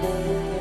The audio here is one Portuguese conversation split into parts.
Música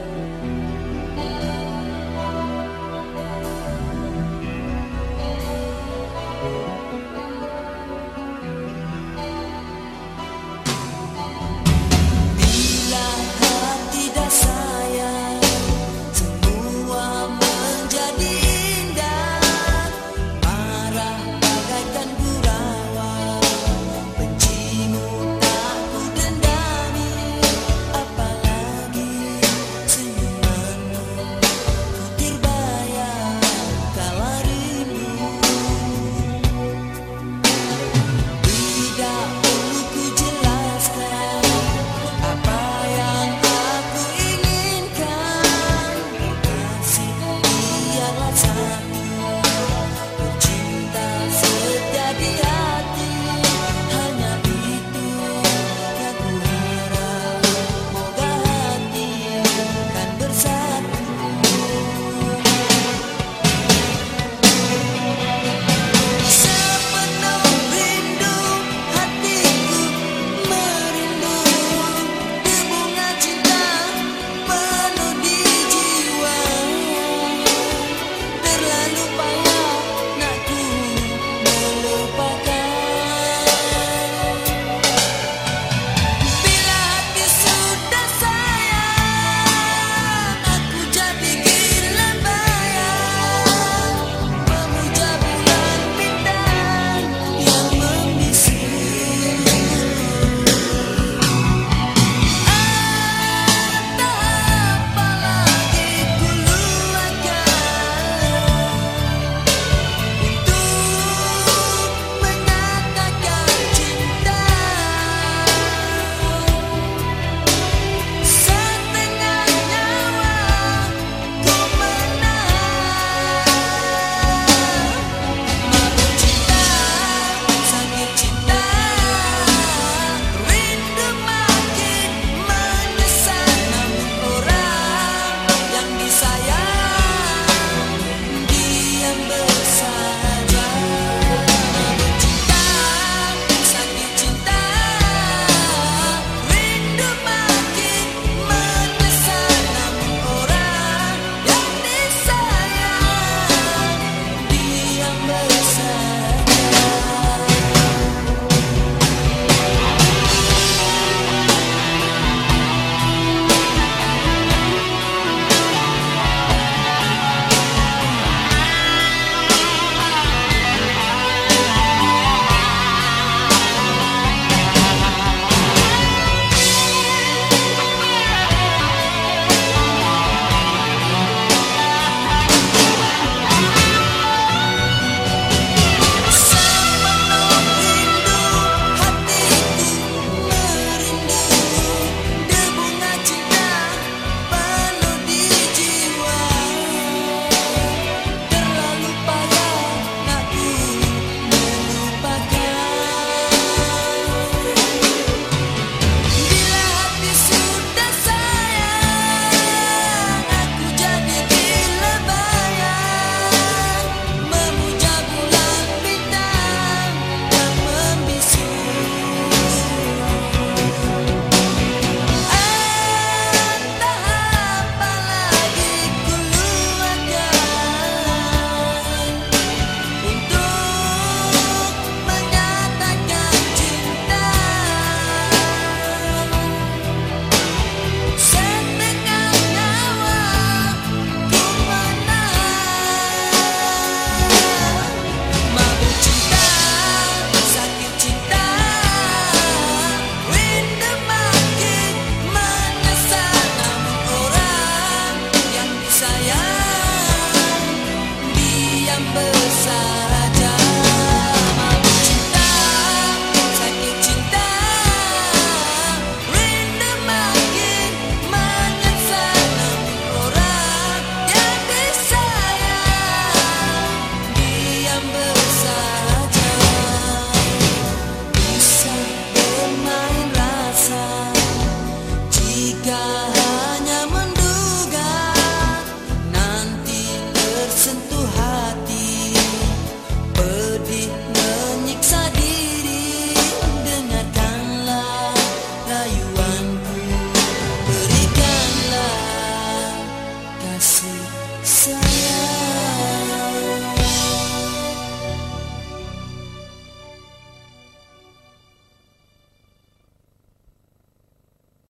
God.